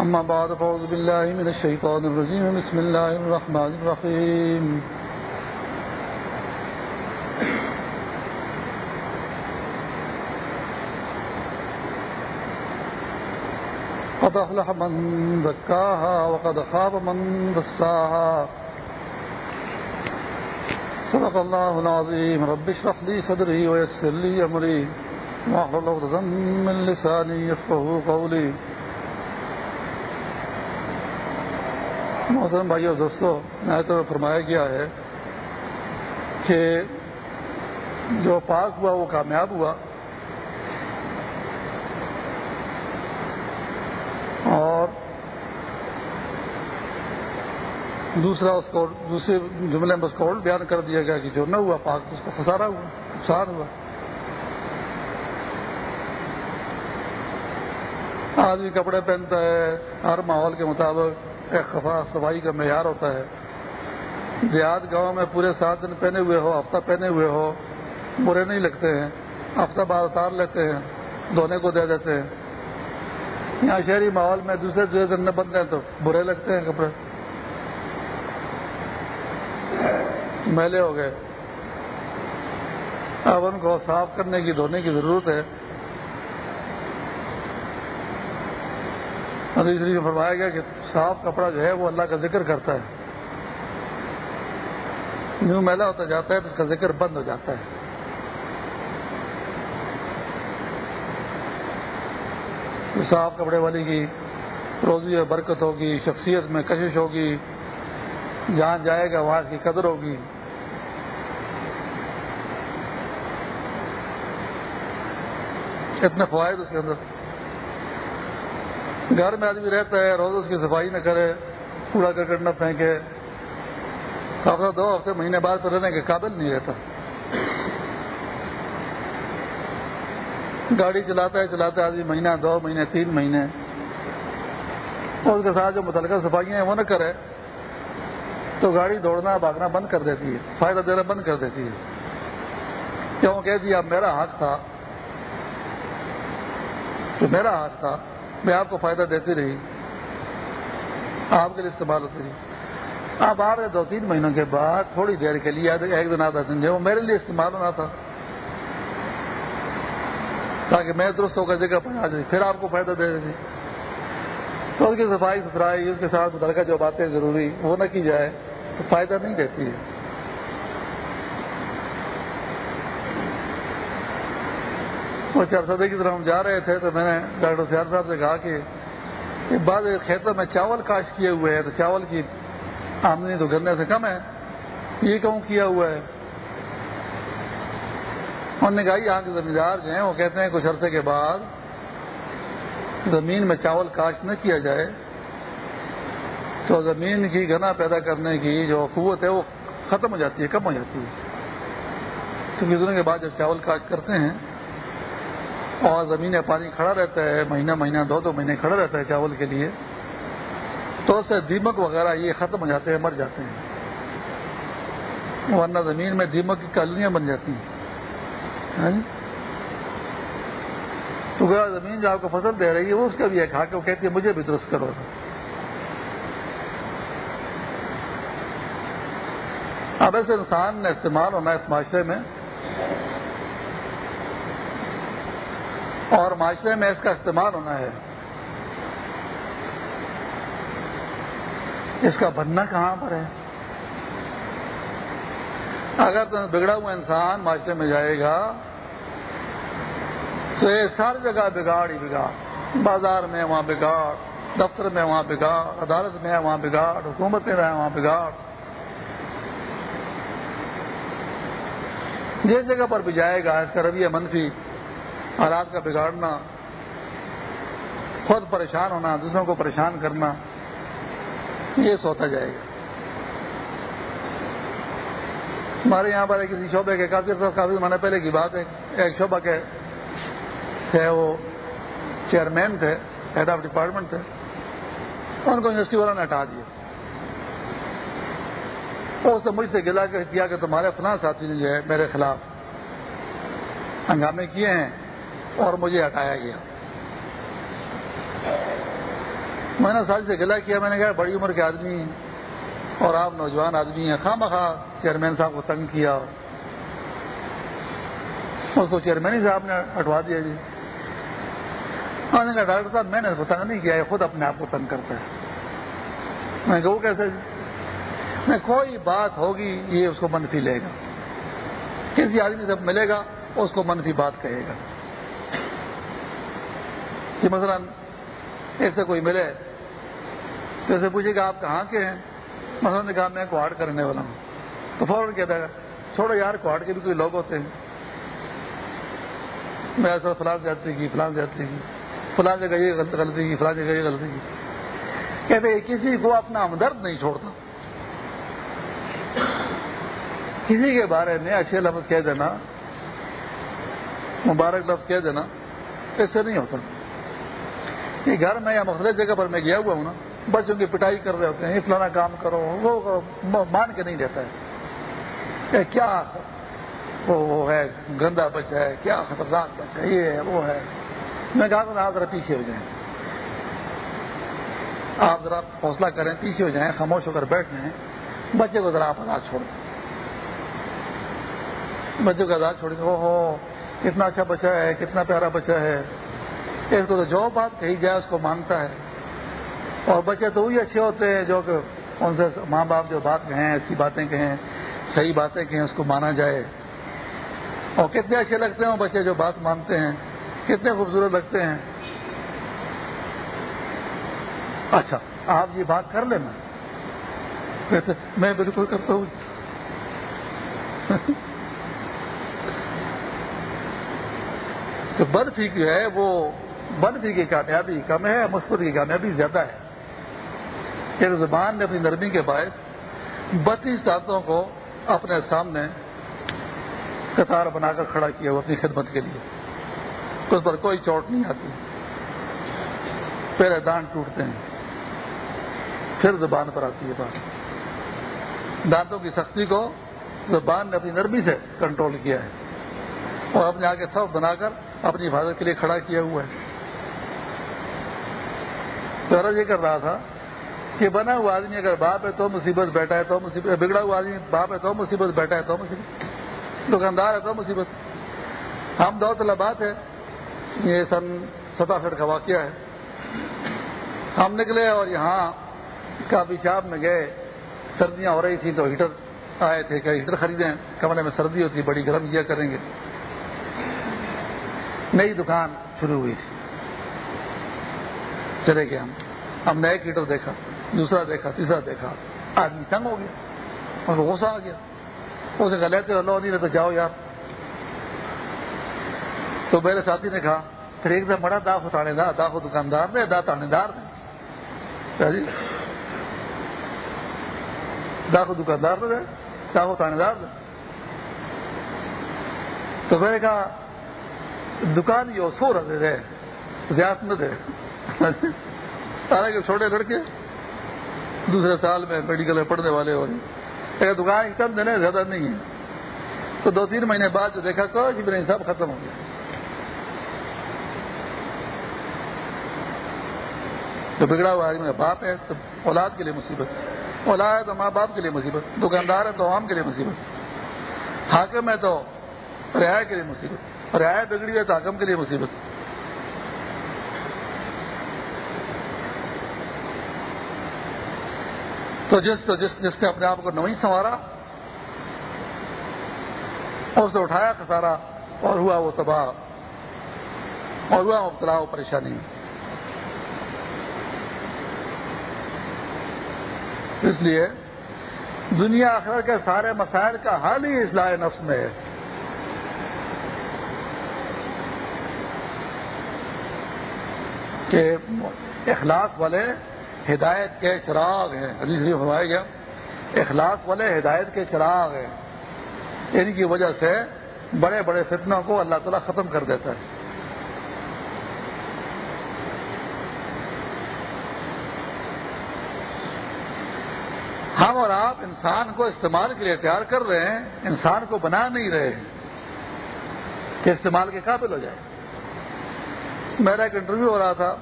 أما بعد، فأعوذ بالله من الشيطان الرجيم. بسم الله الرحمن الرحيم. قد أفلح من ذكاها وقد خاب من دساها. صدق الله العظيم. رب اشرح لي صدري ويسر لي أمري. واحلل عقدة من لساني يفقهوا قولي. محترم بھائی اور دوستوں نئے میں فرمایا گیا ہے کہ جو پاک ہوا، وہ کامیاب ہوا۔ اور دوسرا اس کو، دوسرے جملے میں اس کو بیان کر دیا گیا کہ جو نہ ہوا پاک، اس کو خسارا ہوا، نقصان ہوا۔ آدمی کپڑے پہنتا ہے، ہر ماحول کے مطابق خفا صفائی کا معیار ہوتا ہے۔ دیہات گاؤں میں پورے سات دن پہنے ہوئے ہو، ہفتہ پہنے ہوئے ہو، برے نہیں لگتے ہیں۔ ہفتہ بعد اتار لیتے ہیں، دھونے کو دے دیتے ہیں۔ یہاں شہری ماحول میں دوسرے دوسرے دن میں بنتے ہیں تو برے لگتے ہیں کپڑے۔ میلے ہو گئے۔ اب ان کو صاف کرنے کی، دھونے کی ضرورت ہے۔ حدیث شریف فرمایا گیا کہ صاف کپڑا جو ہے وہ اللہ کا ذکر کرتا ہے۔ نیو میلا ہوتا جاتا ہے تو اس کا ذکر بند ہو جاتا ہے۔ صاف کپڑے والی کی روزی میں برکت ہوگی، شخصیت میں کشش ہوگی جہاں جائے گا، وہاں کی قدر ہوگی۔ اتنے فوائد اس کے اندر۔ گھر میں آدمی رہتا ہے، روز اس کی صفائی نہ کرے، کوڑا کرکٹ نہ پھینکے۔ ہفتہ، دو ہفتے، مہینے بعد تو رہنے کے قابل نہیں رہتا۔ گاڑی چلاتا ہے چلاتا ہے آدمی مہینہ، دو مہینے، تین مہینے۔ اور اس کے ساتھ جو متعلقہ صفائیاں ہیں، وہ نہ کرے، تو گاڑی دوڑنا، بھاگنا بند کر دیتی ہے۔ فائدہ دینا بند کر دیتی ہے۔ کیوں؟ کہہ دیا، میرا حق تھا۔ تو میرا حق تھا میں آپ کو فائدہ دیتی رہی، آپ کے لیے استعمال ہوتی رہی۔ اب آ رہے دو تین مہینوں کے بعد تھوڑی دیر کے لیے ایک دن آدھا دن جو وہ میرے لیے استعمال ہونا تھا۔ تاکہ میں درست ہو کر جگہ پہنچا جاتی پھر آپ کو فائدہ دے دیتی تو اس کی صفائی ستھرائی، اس کے ساتھ متعلقہ جو باتیں ضروری، وہ نہ کی جائے تو فائدہ نہیں دیتی ہے۔ وہ چار سدے کی طرف ہم جا رہے تھے تو میں نے ڈاکٹر سیار صاحب سے کہا کہ بعض کھیتوں میں چاول کاشت کیے ہوئے ہیں تو چاول کی آمدنی تو گرنے سے کم ہے، یہ کہوں کیا ہوا ہے؟ انہوں نے کہا یہاں کے زمیندار جو ہیں، وہ کہتے ہیں کچھ عرصے کے بعد زمین میں چاول کاشت نہ کیا جائے۔ تو زمین کی گنا پیدا کرنے کی جو قوت ہے، وہ ختم ہو جاتی ہے، کم ہو جاتی ہے۔ تو کچھ دنوں کے بعد جب چاول کاشت کرتے ہیں اور زمین پانی کھڑا رہتا ہے، مہینہ مہینہ، دو دو مہینے کھڑا رہتا ہے چاول کے لیے۔ تو اس سے دیمک وغیرہ یہ ختم ہو جاتے ہیں، مر جاتے ہیں۔ ورنہ زمین میں دیمک کی کالونیاں بن جاتی ہیں۔ ہاں جی؟ تو گیا زمین جو آپ کو فصل دے رہی ہے، وہ اس کا بھی ایک حق وہ کہتی ہے، مجھے بھی درست کرو۔ اب ایسے انسان نے استعمال ہونا اس معاشرے میں۔ اور معاشرے میں اس کا استعمال ہونا ہے۔ اس کا بننا کہاں پر ہے؟ اگر تم بگڑا ہوا انسان معاشرے میں جائے گا، تو یہ ساری جگہ بگاڑ ہی بگاڑ۔ بازار میں وہاں بگاڑ، دفتر میں وہاں بگاڑ، عدالت میں ہے وہاں بگاڑ، حکومت میں وہاں بگاڑ۔ جس جگہ پر بھی جائے گا، اس کا رویہ منفی حالات کا بگاڑنا، خود پریشان ہونا، دوسروں کو پریشان کرنا، یہ سوتا جائے گا۔ ہمارے یہاں پر کسی شعبے کے کافی کافی زمانے پہلے کی بات ہے، ایک شعبہ کے تھے، وہ چیئرمین تھے، ہیڈ آف ڈپارٹمنٹ تھے، ان کو یونیورسٹی والوں نے ہٹا دیا۔ اس نے مجھ سے گلا کیا کہ تمہارے فلاں ساتھی نے جو ہے میرے خلاف ہنگامے کیے ہیں۔ اور مجھے ہٹایا گیا۔ میں نے ساتھی سے گلا کیا، میں نے کہا بڑی عمر کے آدمی اور آپ نوجوان آدمی ہیں۔ خواہ مخواہ چیئرمین صاحب کو تنگ کیا۔ اس کو چیئرمین ہی صاحب نے ہٹوا دیا جی۔ میں نے کہا ڈاکٹر صاحب، میں نے تنگ نہیں کیا خود اپنے آپ کو تنگ کرتا ہے۔ میں کہوں کیسے جی؟ میں کوئی بات ہوگی، یہ اس کو منفی لے گا۔ کسی آدمی سے ملے گا، اس کو منفی بات کہے گا۔ کہ مثلا ایسے کوئی ملے تو ایسے پوچھے گا آپ کہاں کے ہیں؟ مثلا نے کہا میں کوہاٹ کرنے والا ہوں۔ تو فوراً کہتا ہے، چھوڑو یار کوہاٹ کے بھی کوئی لوگ ہوتے ہیں۔ میں ایسا فلان جاتی کی فلان جاتی کی فلان جگہ یہ غلطی کی فلان جگہ یہ غلطی کی۔ کہتے کسی کو اپنا ہمدرد نہیں چھوڑتا۔ کسی کے بارے میں اچھے لفظ کہہ دینا، مبارک لفظ کہہ دینا، اس سے نہیں ہوتا۔ یہ گھر میں یا مختلف جگہ پر میں گیا ہوا ہوں نا، بچوں کی پٹائی کر رہے ہوتے ہیں فلانا کام کرو، وہ مان کے نہیں دیتا ہے۔ کیا وہ ہے، گندا بچہ ہے، کیا خطرناک بچہ ہے، یہ ہے، وہ ہے۔ میں کہا کہ آپ ذرا پیچھے ہو جائیں۔ آپ ذرا حوصلہ کریں، پیچھے ہو جائیں، خاموش ہو کر بیٹھ جائیں بچے کو ذرا آپ آزاد چھوڑ دیں۔ بچوں کو آزاد چھوڑ دیں او ہو، کتنا اچھا بچہ ہے، کتنا پیارا بچہ ہے۔ اس کو تو جو بات کہی جائے اس کو مانتا ہے۔ اور بچے تو وہی اچھے ہوتے ہیں جو کہ ان سے ماں باپ جو بات کہیں ایسی باتیں کہیں، صحیح باتیں کہیں، اس کو مانا جائے۔ اور کتنے اچھے لگتے ہیں وہ بچے جو بات مانتے ہیں۔ کتنے خوبصورت لگتے ہیں۔ اچھا آپ یہ بات کر لینا۔ میں بالکل کرتا ہوں۔ تو برفی جو ہے وہ برفی کی کامیابی، کم ہے مثبت کی کامیابی زیادہ ہے۔ کہ زبان نے اپنی نرمی کے باعث بتیس دانتوں کو اپنے سامنے قطار بنا کر کھڑا کیا وہ اپنی خدمت کے لیے۔ اس پر کوئی چوٹ نہیں آتی۔ پہلے دانت ٹوٹتے ہیں۔ پھر زبان پر آتی ہے بات۔ دانتوں کی سختی کو زبان نے اپنی نرمی سے کنٹرول کیا ہے۔ اور اپنے آگے سب بنا کر اپنی حفاظت کے لیے کھڑا کیا ہوا ہے۔ تو یہ کر رہا تھا کہ بنا ہوا آدمی اگر باپ ہے تو مصیبت بیٹھا ہے، تو مصیبت، بگڑا ہوا آدمی باپ ہے تو مصیبت بیٹھا ہے، تو مصیبت۔ دکاندار ہے تو مصیبت۔ ہم دو طلبات ہے، یہ سن ستاسٹھ کا واقعہ ہے۔ ہم نکلے اور یہاں کافی شاپ میں گئے، سردیاں ہو رہی تھیں تو ہیٹر آئے تھے، کہ ہیٹر خریدیں، کمرے میں سردی ہوتی، بڑی گرم کیا کریں گے۔ نئی دکان شروع ہوئی تھی۔ چلے گئے ہم۔ ہم نے ایک ہیٹر دیکھا، دوسرا دیکھا، تیسرا دیکھا۔ آدمی تنگ ہو گیا، اور غصہ آ گیا۔ اسے کہا لیتے لو نہیں رہتے جاؤ یار۔ تو میرے ساتھی نے کہا پھر ایک دم بڑا داخو تانے دار داخو دکاندار نے، دا تانے دار نے جی داخو دکاندار نے داخو تانے دار نے۔ تو میں نے کہا، دکان یہ سو رہے تھے زیادہ نہ تھے سارے کے چھوٹے لڑکے دوسرے سال میں میڈیکل میں پڑھنے والے ہو رہے دکان کم دینے، زیادہ نہیں ہے۔ تو دو تین مہینے بعد جو دیکھا کہ جی میرا حساب ختم ہو گیا۔ تو بگڑا ہوا آدمی باپ ہے، تو اولاد کے لیے مصیبت۔ اولاد ہے تو ماں باپ کے لیے مصیبت۔ دکاندار ہے تو عوام کے لیے مصیبت۔ حاکم ہے تو رعایا کے لیے مصیبت۔ رعایا بگڑی ہے تو حاکم کے لیے مصیبت۔ تو جس جس جس نے اپنے آپ کو نہیں سنوارا اس نے اٹھایا خسارا اور ہوا وہ تباہ، اور ہوا مبتلا، وہ پریشانی۔ اس لیے دنیا آخر کے سارے مسائل کا حال ہی اصلاح نفس میں ہے۔ کہ اخلاص والے ہدایت کے چراغ ہیں۔ علی شریف فرمایا گیا، اخلاص والے ہدایت کے چراغ ہیں۔ ان کی وجہ سے بڑے بڑے فتنوں کو اللہ تعالیٰ ختم کر دیتا ہے۔ ہم اور آپ انسان کو استعمال کے لیے تیار کر رہے ہیں، انسان کو بنا نہیں رہے کہ استعمال کے قابل ہو جائے۔ میرا ایک انٹرویو ہو رہا تھا۔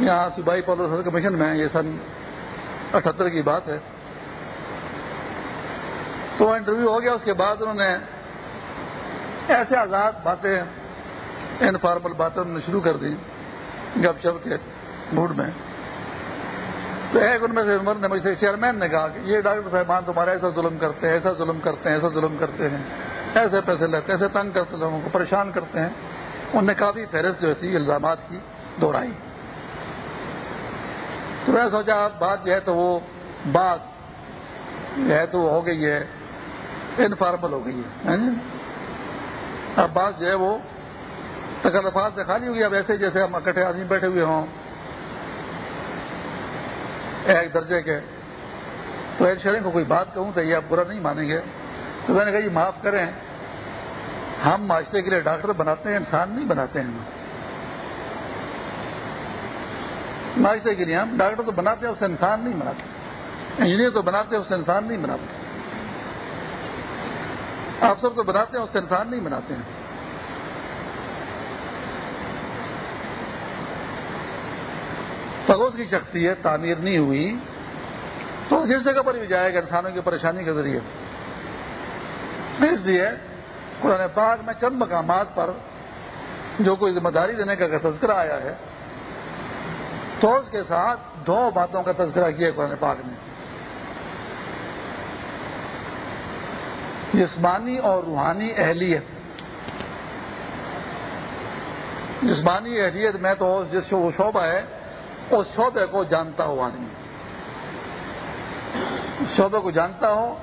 یہاں صوبائی پالیسی کمیشن میں یہ سن اٹھہتر کی بات ہے۔ تو انٹرویو ہو گیا، اس کے بعد انہوں نے ایسے آزاد باتیں، انفارمل باتیں انہوں نے شروع کر دی گپ شپ کے موڈ میں۔ تو ایک ان میں سے عمر نے مجھ سے چیئرمین نے کہا کہ یہ ڈاکٹر صاحبان تمہارا ایسا ظلم کرتے ہیں، ایسا ظلم کرتے ہیں، ایسا ظلم کرتے ہیں۔ ایسے پیسے لیتے ہیں، ایسے تنگ کرتے لوگوں کو، پریشان کرتے ہیں۔ انہوں نے کافی فہرست جو تھی الزامات کی دہرائی تو میں سوچا، بات جو ہے تو وہ بات جو ہے تو ہو گئی ہے انفارمل ہو گئی ہے اب بات جو ہے وہ تکلفات سے خالی ہوگی اب ایسے جیسے ہم اکٹھے آدمی بیٹھے ہوئے ہوں ایک درجے کے۔ تو ایک کو کوئی بات کہوں تو یہ آپ برا نہیں مانیں گے۔ تو میں نے کہا، یہ معاف کریں، ہم معاشرے کے لیے ڈاکٹر بناتے ہیں، انسان نہیں بناتے ہیں۔ معاشرے کے لیے ہم ڈاکٹر تو بناتے ہیں، اس سے انسان نہیں بناتے۔ انجینئر تو بناتے ہیں، اس سے انسان نہیں بناتے۔ آپ سب تو بناتے ہیں، اس سے انسان نہیں بناتے ہیں۔ تو اس کی شخصیت تعمیر نہیں ہوئی، تو جس جگہ پر بھی جائے گا، انسانوں کی پریشانی کے ذریعے۔ اس لیے قرآن پاک میں چند مقامات پر جو کوئی ذمہ داری دینے کا تذکرہ آیا ہے تو اس کے ساتھ دو باتوں کا تذکرہ کیا قرآن پاک نے۔ جسمانی اور روحانی اہلیت۔ جسمانی اہلیت میں تو جس وہ شعبہ ہے، اس شعبے کو جانتا ہو آدمی۔ شعبے کو جانتا ہو،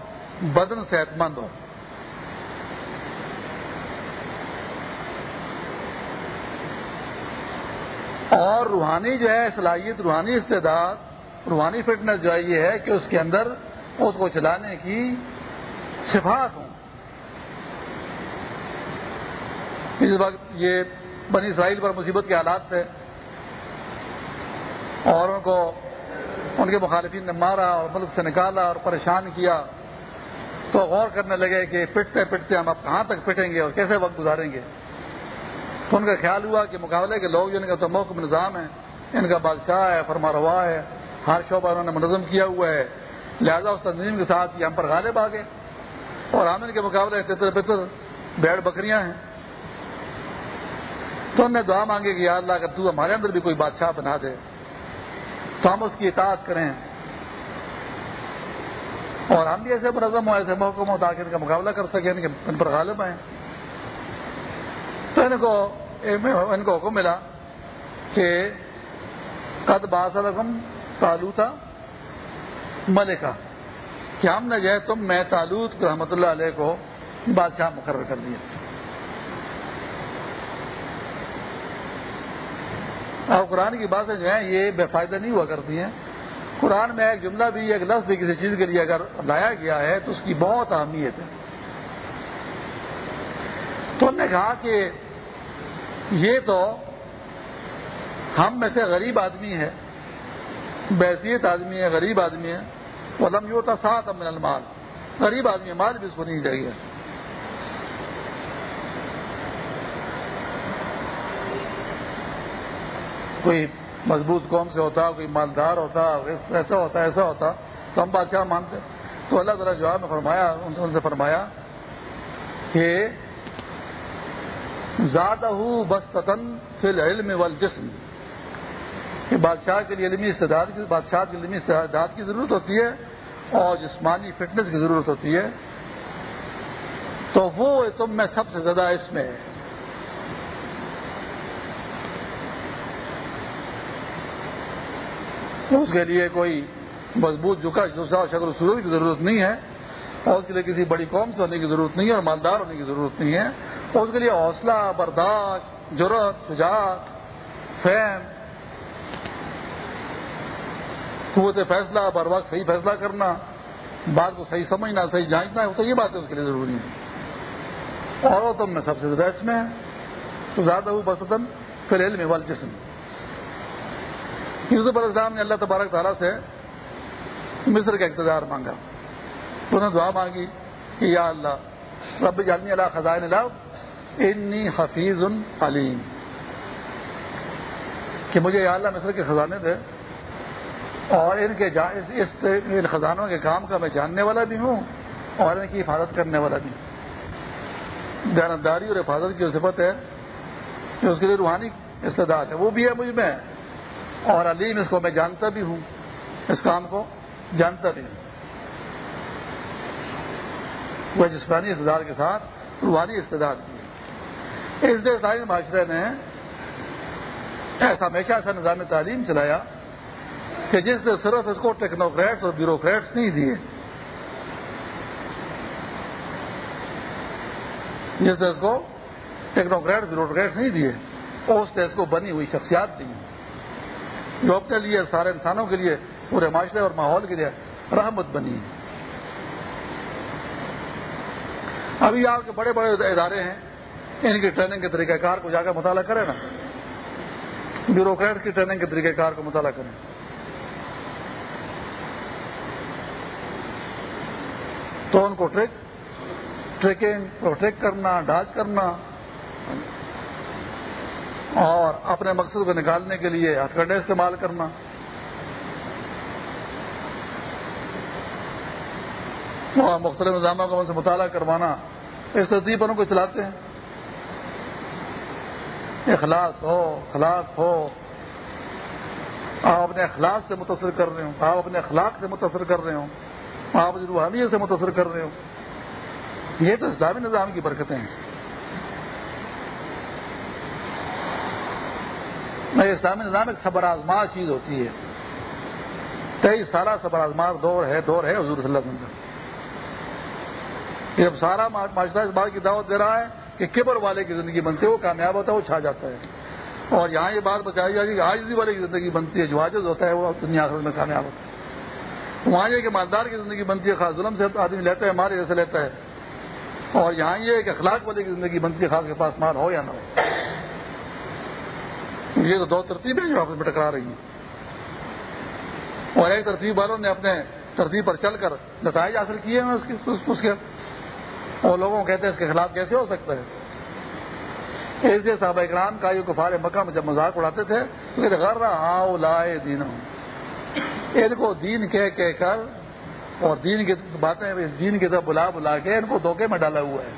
بدن صحت مند ہو۔ اور روحانی جو ہے صلاحیت، روحانی استعداد، روحانی فٹنس جو ہے، یہ ہے کہ اس کے اندر اس کو چلانے کی صفات ہوں۔ اس وقت یہ بنی اسرائیل پر مصیبت کے حالات تھے۔ اور ان کو ان کے مخالفین نے مارا اور ملک سے نکالا اور پریشان کیا۔ تو غور کرنے لگے کہ پٹتے پٹتے ہم اب کہاں تک پٹیں گے اور کیسے وقت گزاریں گے۔ تو ان کا خیال ہوا کہ مقابلے کے لوگ جو ان کا تو محکم نظام ہے، ان کا بادشاہ ہے، فرما روا ہے، ہر شعبہ انہوں نے منظم کیا ہوا ہے۔ لہذا اس تنظیم کے ساتھ یہ ہم پر غالب آ گئے۔ اور ہم ان کے مقابلے تتر پتر بیڑ بکریاں ہیں۔ تو انہوں نے دعا مانگے کہ یا اللہ، اگر تو ہمارے اندر بھی کوئی بادشاہ بنا دے، تو ہم اس کی اطاعت کریں۔ اور ہم بھی ایسے منظم ہو ایسے محکم ہو تاکہ ان کا مقابلہ کر سکیں ان پر غالب آئیں۔ تو ان کو ان کو حکم ملا کہ قد باز رقم تالو تھا ملکہ، کہ ہم نے جو ہے تم میں تالوت رحمۃ اللہ علیہ کو بادشاہ مقرر کر دیا۔ اب قرآن کی باتیں جو ہیں یہ بے فائدہ نہیں ہوا کرتی ہیں۔ قرآن میں ایک جملہ بھی، ایک لفظ بھی کسی چیز کے لیے اگر لایا گیا ہے تو اس کی بہت اہمیت ہے۔ تو انہوں نے کہا کہ یہ تو ہم میں سے غریب آدمی ہے بحثیت آدمی ہے، غریب آدمی ہے وہ لم یوتا ساتھ امن المال۔ غریب آدمی مال بھی اس کو نہیں چاہیے۔ کوئی مضبوط قوم سے ہوتا، کوئی مالدار ہوتا، ایسا ہوتا ایسا ہوتا، تو ہم بادشاہ مانتے۔ تو اللہ تعالیٰ جواب میں فرمایا ان سے فرمایا کہ زیادہ بستن فی العلم والجسم. کہ بادشاہ کے لیے علمی استعداد کی بادشاہ کے علمی استعداد کی ضرورت ہوتی ہے اور جسمانی فٹنس کی ضرورت ہوتی ہے۔ تو وہ تم میں سب سے زیادہ اس میں ہے۔ اس کے لیے کوئی مضبوط جھکا دوسرا شکل سرور کی ضرورت نہیں ہے۔ اور اس کے لیے کسی بڑی قوم سے ہونے کی ضرورت نہیں ہے اور مالدار ہونے کی ضرورت نہیں ہے۔ اس کے لیے حوصلہ، برداشت ضرورت شجاعت فیم قوت فیصلہ، بر وقت صحیح فیصلہ کرنا، بات کو صحیح سمجھنا، صحیح جانچنا ہے تو یہ بات ہے اس کے لیے ضروری ہے اور تم میں سب سے زیادہ اس میں تو زیادہ ہوں بسطن پھر علم وال جسم یوسف علیہ السلام نے اللہ تبارک تعالیٰ سے مصر کا اقتدار مانگا۔ تو انہوں نے دعا مانگی کہ یا اللہ، رب جالنی اللہ خزائن اللہ انی حفیظ علیم۔ کہ مجھے یا اللہ مصر کے خزانے دے اور ان کے اس ان خزانوں کے کام کا میں جاننے والا بھی ہوں اور ان کی حفاظت کرنے والا بھی دیانتداری اور حفاظت کی صفت ہے کہ اس کے لیے روحانی استداد ہے، وہ بھی ہے مجھ میں۔ اور علیم اس کو میں جانتا بھی ہوں، اس کام کو جانتا بھی ہوں۔ وہ جسمانی استدار کے ساتھ روحانی استداد بھی۔ اس لیے تعلیم معاشرے نے ایسا ہمیشہ ایسا نظام تعلیم چلایا کہ جس نے صرف اس کو ٹیکنوکریٹس اور بیوروکریٹس نہیں دیے، جس نے اس کو ٹیکنوکریٹ بیوروکریٹس نہیں دیے اس نے اس کو بنی ہوئی شخصیات دی، جو اپنے لیے، سارے انسانوں کے لیے، پورے معاشرے اور ماحول کے لیے رحمت بنی۔ ابھی آپ کے بڑے بڑے ادارے ہیں ان کی ٹریننگ کے طریقہ کار کو جا کر مطالعہ کریں نا۔ بیوروکریٹ کی ٹریننگ کے طریقہ کار کو مطالعہ کریں۔ تو ان کو ٹریک ٹریکنگ ٹریک کرنا ڈاچ کرنا اور اپنے مقصد کو نکالنے کے لیے ہتھ کنڈے استعمال کرنا۔ اور مختلف نظاموں کو ان سے مطالعہ کروانا۔ اس ترتیب پر ان کو چلاتے ہیں۔ اخلاص ہو خلاق ہو۔ آپ اپنے اخلاق سے متاثر کر رہے ہوں۔ آپ اپنے اخلاق سے متاثر کر رہے ہوں۔ آپ روحانیت سے متاثر کر رہے ہو یہ تو اسلامی نظام کی برکتیں ہیں۔ اسلامی نظام ایک صبر آزما چیز ہوتی ہے۔ تیئیس سالہ صبر آزما دور ہے دور ہے حضور صلی اللہ علیہ وسلم جب سارا معاشرہ اس بات کی دعوت دے رہا ہے۔ کہ کبر والے کی زندگی بنتی ہے، وہ کامیاب ہوتا ہے، وہ چھا جاتا ہے۔ اور یہاں یہ بات بچائی جائے گی کہ آجزی والے کی زندگی بنتی ہے، جو آجز ہوتا ہے، وہ دنیا میں کامیاب ہوتا ہے۔ وہاں یہ کہ مالدار کی زندگی بنتی ہے، خاص ظلم سے آدمی لیتا ہے، مارے جیسے لیتا ہے۔ اور یہاں یہ کہ اخلاق والے کی زندگی بنتی ہے، خاص کے پاس مال ہو یا نہ ہو۔ یہ تو دو ترتیبیں جو آپس میں ٹکرا رہی ہیں۔ اور ایک ترتیب والوں نے اپنے ترتیب پر چل کر نتائج حاصل کیے ہیں اس کے۔ اور لوگوں کو کہتے ہیں اس کے خلاف کیسے ہو سکتا ہے؟ اس لیے صحابہ اکرام کا یہ کفار مکہ میں جب مذاق اڑاتے تھے، تو غر ہاؤ لائے دین ان کو دین کہہ کہہ کر اور دین کی باتیں دین کی طرف بلا بلا کے ان کو دھوکے میں ڈالا ہوا ہے۔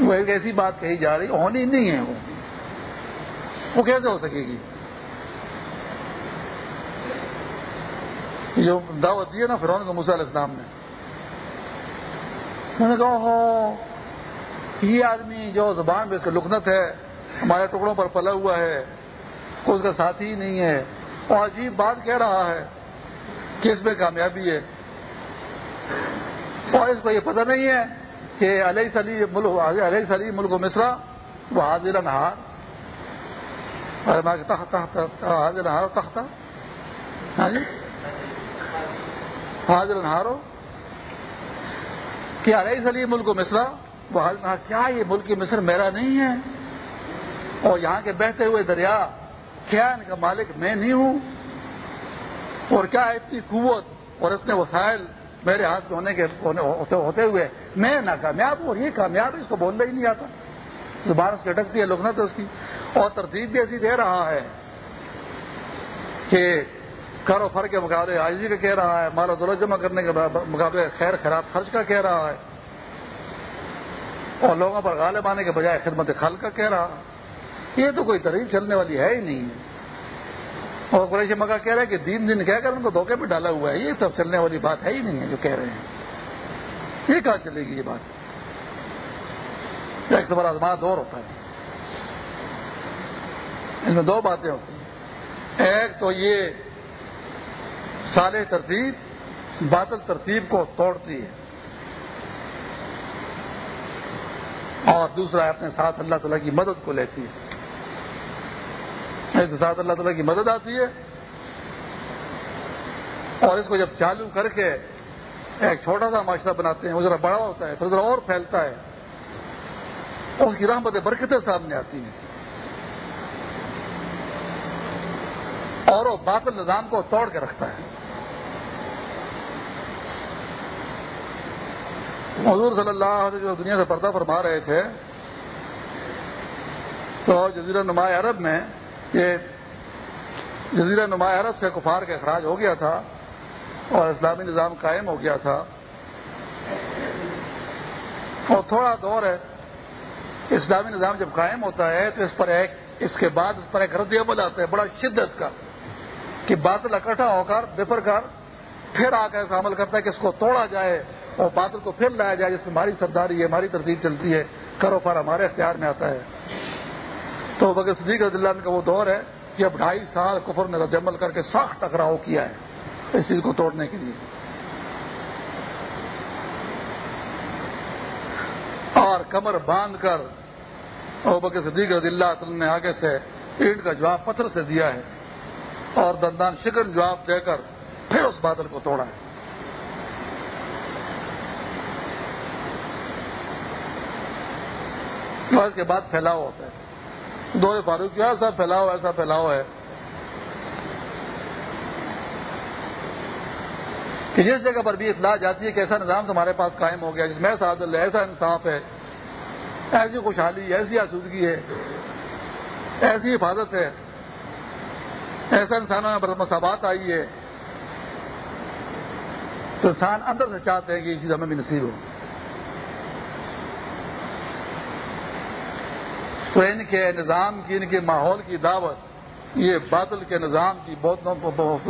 وہ ایک ایسی بات کہی جا رہی، ہونی نہیں ہے وہ۔ وہ کیسے ہو سکے گی؟ جو دعوت دی ہے نا فرون کو علیہ السلام نے۔ میں نے کہا ہو یہ آدمی جو زبان میں سے لکنت ہے، ہمارے ٹکڑوں پر پلا ہوا ہے، کوئی اس کا ساتھی ہی نہیں ہے۔ اور عجیب بات کہہ رہا ہے کہ اس میں کامیابی ہے۔ اور اس کو یہ پتہ نہیں ہے کہ علیہ سلی ملک علیہ سلی ملک و مصرا، وہ حاضر نہار۔ حاضر نہار تختہ ہاں جی؟ حاضر انہارو کیا رہی سلی ملک و مصرا وہ حاضر کیا یہ ملک مصر میرا نہیں ہے؟ اور یہاں کے بہتے ہوئے دریا، کیا ان کا مالک میں نہیں ہوں؟ اور کیا اتنی قوت اور اتنے وسائل میرے ہاتھ میں ہونے کے ہوتے ہوئے میں ناکامیاب ہوں؟ اور یہ کامیاب اس کو بولنا ہی نہیں آتا۔ زبان اس لٹکتی ہے لوگنا تو اس کی۔ اور ترتیب بھی ایسی دے رہا ہے کہ کارو فر کے مقابلے۔ آجی کا کہہ رہا ہے، مال و دولت جمع کرنے کے مقابلے خیر خیرات خرچ کا کہہ رہا ہے۔ اور لوگوں پر غالب آنے کے بجائے خدمت خل کا کہہ رہا ہے۔ یہ تو کوئی تریف چلنے والی ہے ہی نہیں۔ اور قریش مکہ کہہ رہے کہ دین دن کہہ کر ان کو دھوکے پہ ڈالا ہوا ہے۔ یہ تو چلنے والی بات ہے ہی نہیں ہے جو کہہ رہے ہیں۔ یہ کہاں چلے گی یہ بات؟ ایک سب آزما دور ہوتا ہے۔ اس میں دو باتیں ہوتی ہیں۔ ایک تو یہ صالح ترتیب، باطل ترتیب کو توڑتی ہے۔ اور دوسرا اپنے ساتھ اللہ تعالیٰ کی مدد کو لیتی ہے۔ ساتھ اللہ تعالیٰ کی مدد آتی ہے۔ اور اس کو جب چالو کر کے ایک چھوٹا سا معاشرہ بناتے ہیں، وہ ذرا بڑا ہوتا ہے، پھر ذرا اور پھیلتا ہے۔ اس کی رحمت برکتیں سامنے آتی ہیں۔ اور وہ باطل نظام کو توڑ کے رکھتا ہے۔ حضور صلی اللہ علیہ جو دنیا سے پردہ فرما رہے تھے، تو جزیرہ نما عرب میں یہ جزیرہ نما عرب سے کفار کا اخراج ہو گیا تھا اور اسلامی نظام قائم ہو گیا تھا۔ اور تھوڑا دور ہے، اسلامی نظام جب قائم ہوتا ہے تو اس پر ایک، اس کے بعد اس پر ایک رد عمل آتا ہے بڑا شدت کا۔ کہ بادل اکٹھا ہو کر بفر کر، پھر آ کر عمل کرتا ہے کہ اس کو توڑا جائے اور بادل کو پھر لایا جائے، جس میں ہماری سرداری ہے ہماری ترتیب چلتی ہے، کرو فر ہمارے اختیار میں آتا ہے۔ تو بغیر صدیق رضی اللہ کا وہ دور ہے کہ اب ڈھائی سال کفر نے رد عمل کر کے سخت ٹکراؤ کیا ہے اس چیز کو توڑنے کے لیے۔ اور کمر باندھ کر اور بکر صدیق رضی اللہ نے آگے سے اینٹ کا جواب پتھر سے دیا ہے۔ اور دندان شکن جواب دے کر پھر اس بادل کو توڑا ہے۔ اس کے بعد پھیلاؤ ہوتا ہے۔ دو فاروق کیا ایسا پھیلاؤ ایسا پھیلاؤ ہے۔ کہ جس جگہ پر بھی اطلاع جاتی ہے کہ ایسا نظام تمہارے پاس قائم ہو گیا، جس میں ایسا عدل ہے ایسا انصاف ہے، ایسی خوشحالی، ایسی آسودگی ہے، ایسی حفاظت ہے۔ ایسا انسانوں میں مساوات آئی ہے۔ تو انسان اندر سے چاہتے ہیں کہ یہ چیز ہمیں بھی نصیب ہو۔ تو ان کے نظام کی، ان کے ماحول کی دعوت، یہ بادل کے نظام کی بہت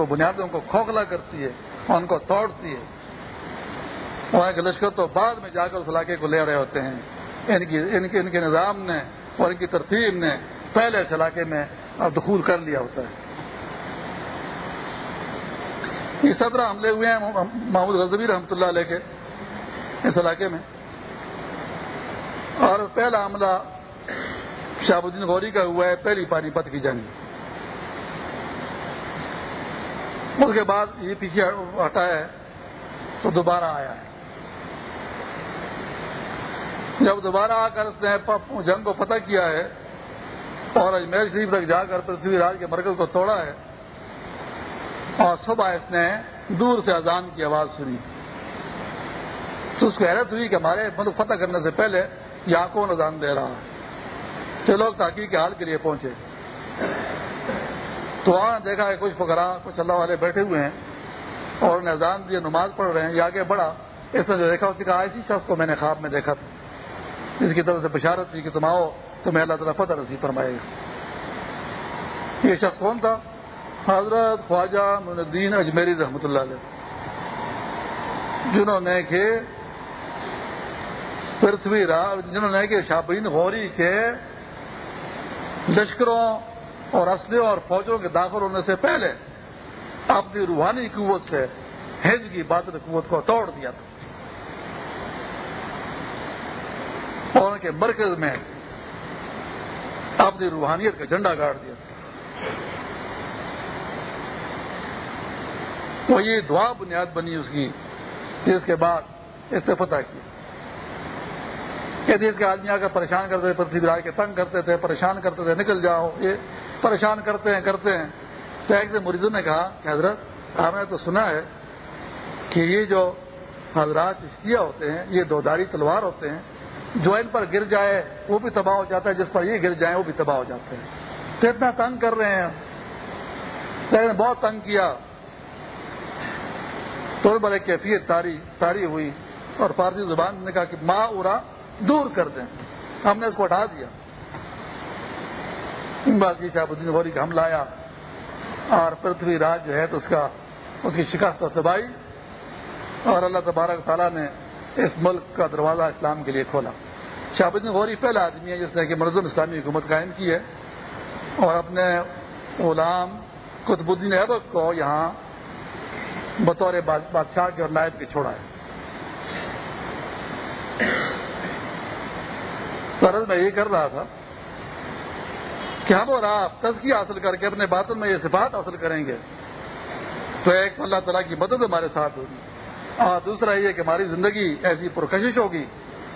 بنیادوں کو کھوکھلا کرتی ہے اور ان کو توڑتی ہے۔ وہاں کے لشکر تو بعد میں جا کر اس علاقے کو لے رہے ہوتے ہیں۔ ان کی، ان کے ان کے نظام نے اور ان کی ترتیب نے پہلے اس علاقے میں دخول کر لیا ہوتا ہے۔ یہ سترہ حملے ہوئے ہیں محمود غزبی رحمۃ اللہ علیہ کے اس علاقے میں۔ اور پہلا حملہ شاہ الدین غوری کا ہوا ہے، پہلی پانی پت کی جنگ اس کے بعد یہ پیچھے ہٹا ہے، تو دوبارہ آیا ہے۔ جب دوبارہ آ کر اس نے جنگ کو فتح کیا ہے، اور اجمیر شریف تک جا کر پرتھوی راج کے مرکز کو توڑا ہے اور صبح اس نے دور سے اذان کی آواز سنی۔ تو اس کو حیرت ہوئی کہ ہمارے مطلب فتح کرنے سے پہلے یہاں کون اذان دے رہا ہے؟ چھ لوگ تحقیق کے حال کے لیے پہنچے۔ تو وہاں دیکھا ہے کچھ فکرا کچھ اللہ والے بیٹھے ہوئے ہیں اور انہیں اذان دیے نماز پڑھ رہے ہیں۔ یہ آگے بڑھا۔ اس نے جو دیکھا، اس نے کہا ایسی شخص کو میں نے خواب میں دیکھا تھا۔ اس کی طرف سے بشارت تھی کہ تم آؤ تو میں اللہ تعالیٰ فتح رسی فرمائے گا۔ یہ شخص کون تھا؟ حضرت خواجہ الدین اجمیری رحمۃ اللہ علیہ، جنہوں نے کہ پرتھوی راج، جنہوں نے کہ شابین غوری کے لشکروں اور اسلحوں اور فوجوں کے داخل ہونے سے پہلے اپنی روحانی قوت سے ہند کی بادل قوت کو توڑ دیا تھا۔ اور ان کے مرکز میں اپنی روحانیت کا جھنڈا گاڑ دیا تھا۔ وہ یہ دعا بنیاد بنی اس کی جس کے بعد یعنی اس نے فتح کیا دیش کے آدمی آ کر پریشان کرتے تھے پرتھوی کے تنگ کرتے تھے، پریشان کرتے تھے، نکل جاؤ، یہ پریشان کرتے ہیں کرتے ہیں۔ تو ایک دن مریضوں نے کہا کہ حضرت، آپ نے تو سنا ہے کہ یہ جو حضرات اشتیہ ہوتے ہیں، یہ دو داری تلوار ہوتے ہیں، جو ان پر گر جائے، وہ بھی تباہ ہو جاتا ہے، جس پر یہ گر جائے وہ بھی تباہ ہو جاتے ہیں۔ تو اتنا تنگ کر رہے ہیں۔ بہت تنگ کیا۔ تو بڑے کیفیت تاری تاری ہوئی اور فارسی زبان نے کہا کہ ماں ارا دور کر دیں۔ ہم نے اس کو ہٹا دیا۔ باقی شاہ الدین غوری کا ہم لایا۔ اور پرتھوی راج جو ہے تو اس کا اس کی شکست اور تباہی۔ اور اللہ تبارک تعالیٰ نے اس ملک کا دروازہ اسلام کے لیے کھولا۔ شاہ الدین غوری پہلا آدمی ہے جس نے کہ مرزم اسلامی حکومت قائم کی ہے۔ اور اپنے غلام قطب الدین ایبک کو یہاں بطور بادشاہ کے اور نائب کے چھوڑا ہے۔ سرد میں یہ کر رہا تھا کہ ہم اور آپ تزکی حاصل کر کے اپنے باتوں میں یہ صفات حاصل کریں گے تو ایک تو اللہ تعالیٰ کی مدد ہمارے ساتھ ہوگی۔ اور دوسرا یہ کہ ہماری زندگی ایسی پرکشش ہوگی،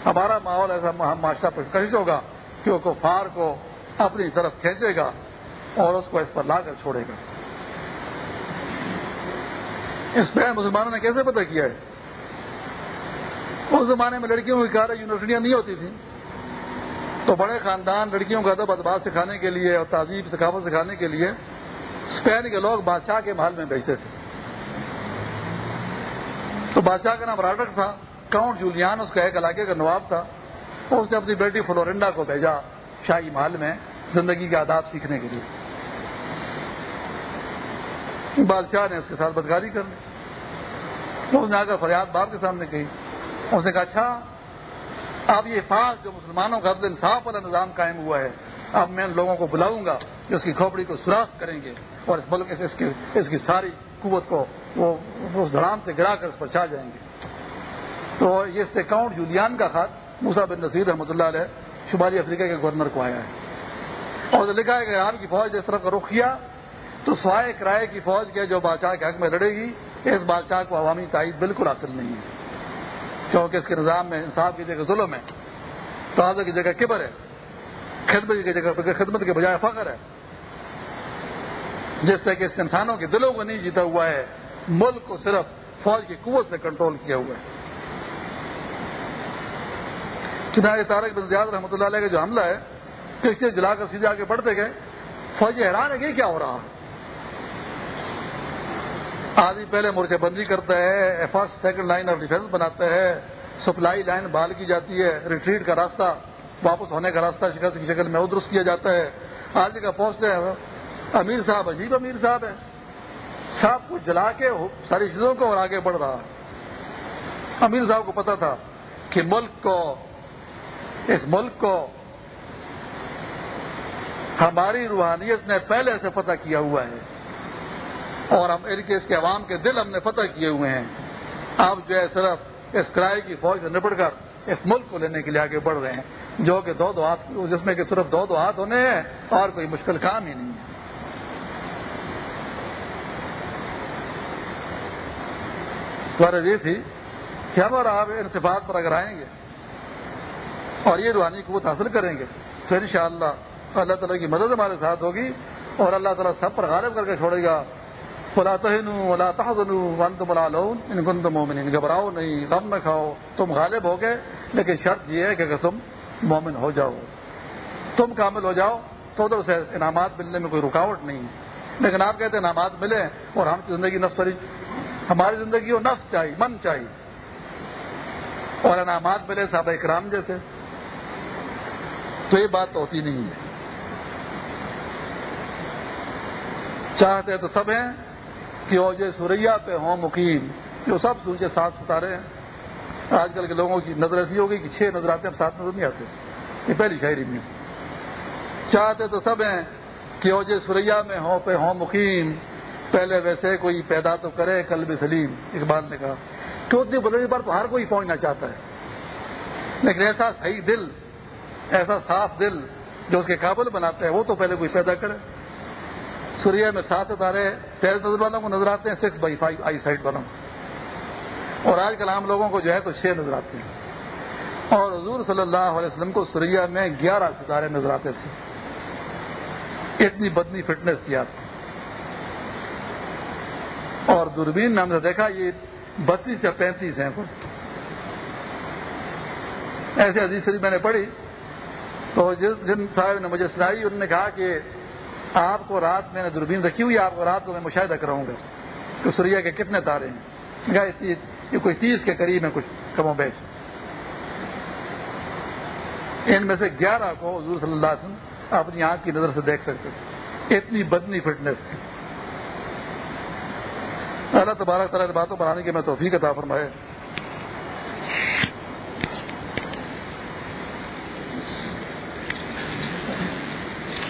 ہمارا ماحول ایسا معاشرہ پرکشش ہوگا کہ وہ کفار کو اپنی طرف کھینچے گا اور اس کو اس پر لا کر چھوڑے گا۔ اس پہ مسلمانوں نے کیسے پتہ کیا ہے؟ اس زمانے میں لڑکیوں کی کار یونیورسٹیاں نہیں ہوتی تھیں۔ تو بڑے خاندان لڑکیوں کا ادب ادبات سکھانے کے لیے اور تہذیب ثقافت سکھانے کے لیے اسپین کے لوگ بادشاہ کے محل میں بیچتے تھے۔ تو بادشاہ کا نام راڈک تھا، کاؤنٹ جولیان، اس کا ایک علاقے کا نواب تھا۔ اس نے اپنی بیٹی فلورنڈا کو بھیجا شاہی محل میں زندگی کے آداب سیکھنے کے لیے۔ بادشاہ نے اس کے ساتھ بدکاری کر لی۔ اس نے آ کر فریاد باپ کے سامنے کہی۔ اس نے کہا اچھا اب یہ فاس جو مسلمانوں کا عدل انصاف والا نظام قائم ہوا ہے، اب میں ان لوگوں کو بلاؤں گا جو اس کی کھوپڑی کو سوراخ کریں گے اور اس ملک اس کی اس کی ساری قوت کو وہ اس دھڑام سے گرا کر اس پر چھا جائیں گے۔ تو یہ اس اکاؤنٹ جولیان کا خط موسا بن نصیر رحمۃ اللہ علیہ شمالی افریقہ کے گورنر کو آیا ہے۔ اور لکھا ہے کہ آپ کی فوج نے اس طرح کا رخ کیا۔ تو سوائے کرائے کی فوج کے جو بادشاہ کے حق میں لڑے گی، اس بادشاہ کو عوامی تائید بالکل حاصل نہیں ہے۔ کیونکہ اس کے نظام میں، انصاف کی جگہ ظلم ہے توازہ کی جگہ کبر ہے، خدمت کی جگہ، خدمت کے بجائے فخر ہے۔ جس سے کہ اس انسانوں کے دلوں کو نہیں جیتا ہوا ہے، ملک کو صرف فوج کی قوت سے کنٹرول کیا ہوا ہے۔ چنانچہ تارک بن زیاد رحمۃ اللہ علیہ کا جو حملہ ہے کسی جلا کر سیدھے آگے بڑھتے گئے فوجی حیران ہے کہ کیا ہو رہا ہے؟ آدمی پہلے مورچہ بندی کرتا ہے first, second line of defence بناتا ہے، سپلائی لائن بحال کی جاتی ہے، ریٹریٹ کا راستہ، واپس ہونے کا راستہ شکست کی شکل میں درست کیا جاتا ہے۔ آج کا پوسٹ ہے، امیر صاحب، عجیب امیر صاحب ہے صاحب کو جلا کے ساری چیزوں کو اور آگے بڑھ رہا۔ امیر صاحب کو پتا تھا کہ ملک کو، اس ملک کو ہماری روحانیت نے پہلے سے فتح کیا ہوا ہے۔ اور ہم ان کے اس کے عوام کے دل ہم نے فتح کیے ہوئے ہیں۔ اب جو ہے صرف اس کرائے کی فوج سے نپٹ کر اس ملک کو لینے کے لیے آگے بڑھ رہے ہیں۔ جو کہ دو دو ہاتھ جس میں کہ صرف دو دو ہاتھ ہونے ہیں اور کوئی مشکل کام ہی نہیں ہے۔ یہ تھی کہ ہم اور آپ ان صفات پر اگر آئیں گے اور یہ روحانی قوت حاصل کریں گے تو ان شاء اللہ اللہ تعالیٰ کی مدد ہمارے ساتھ ہوگی اور اللہ تعالیٰ سب پر غالب کر کے چھوڑے گا۔ فلا تہن ولا تحزن وانتم العلون ان کنتم مؤمنین گھبراؤ نہیں، غم نہ کھاؤ۔ تم غالب ہو گئے، لیکن شرط یہ ہے کہ اگر تم مومن ہو جاؤ۔ تم کامل ہو جاؤ، تو ادھر سے انعامات ملنے میں کوئی رکاوٹ نہیں۔ لیکن آپ کہتے ہیں انعامات ملے اور ہم زندگی نفس ہماری زندگی کو نفس چاہیے، من چاہیے۔ اور انعامات ملے صاحب اکرام جیسے۔ تو یہ بات تو ہوتی نہیں ہے۔ چاہتے تو سب ہیں۔ کہ اوجے سوریا پہ ہوں مقیم، جو سب سورج سات ستارے ہیں۔ آج کل کے لوگوں کی نظر ایسی ہوگی کہ چھ نظر آتے ہیں سات نظر نہیں آتے۔ یہ پہلی شاعری میں چاہتے تو سب ہیں کہ اوجے سوریا میں ہوں پہ ہوں مقیم۔ پہلے ویسے کوئی پیدا تو کرے کل بھی سلیم۔ اقبال نے کہا کہ اتنی بدلی پر تو ہر کوئی پہنچنا چاہتا ہے۔ لیکن ایسا صحیح دل، ایسا صاف دل جو اس کے قابل بناتا ہے، وہ تو پہلے کوئی پیدا کرے۔ سوریا میں سات ستارے تیرہ نظر والوں کو نظر آتے ہیں سکس بائی فائیو آئی سائڈ والوں اور آج کل عام لوگوں کو جو ہے تو چھ نظر آتے ہیں۔ اور حضور صلی اللہ علیہ وسلم کو سوریا میں گیارہ ستارے نظر آتے تھے۔ اتنی بدنی فٹنس تھی آپ اور دوربین میں ہم نے دیکھا، یہ بتیس یا پینتیس ہیں۔ ایسے عزیز شریف میں نے پڑھی تو جن صاحب نے مجھے سنائی انہوں نے کہا کہ آپ کو رات میں نے دوربین رکھی ہوئی آپ کو رات کو میں مشاہدہ کراؤں گا کہ سوریا کے کتنے تارے ہیں۔ یہ کوئی تیس کے قریب ہے کچھ کم و بیش۔ ان میں سے گیارہ کو حضور صلی اللہ علیہ وسلم اپنی آنکھ کی نظر سے دیکھ سکتے اتنی بدنی فٹنس تھی۔ اللہ تبارک تعالیٰ باتوں بنانے کے میں توفیق عطا فرمائے۔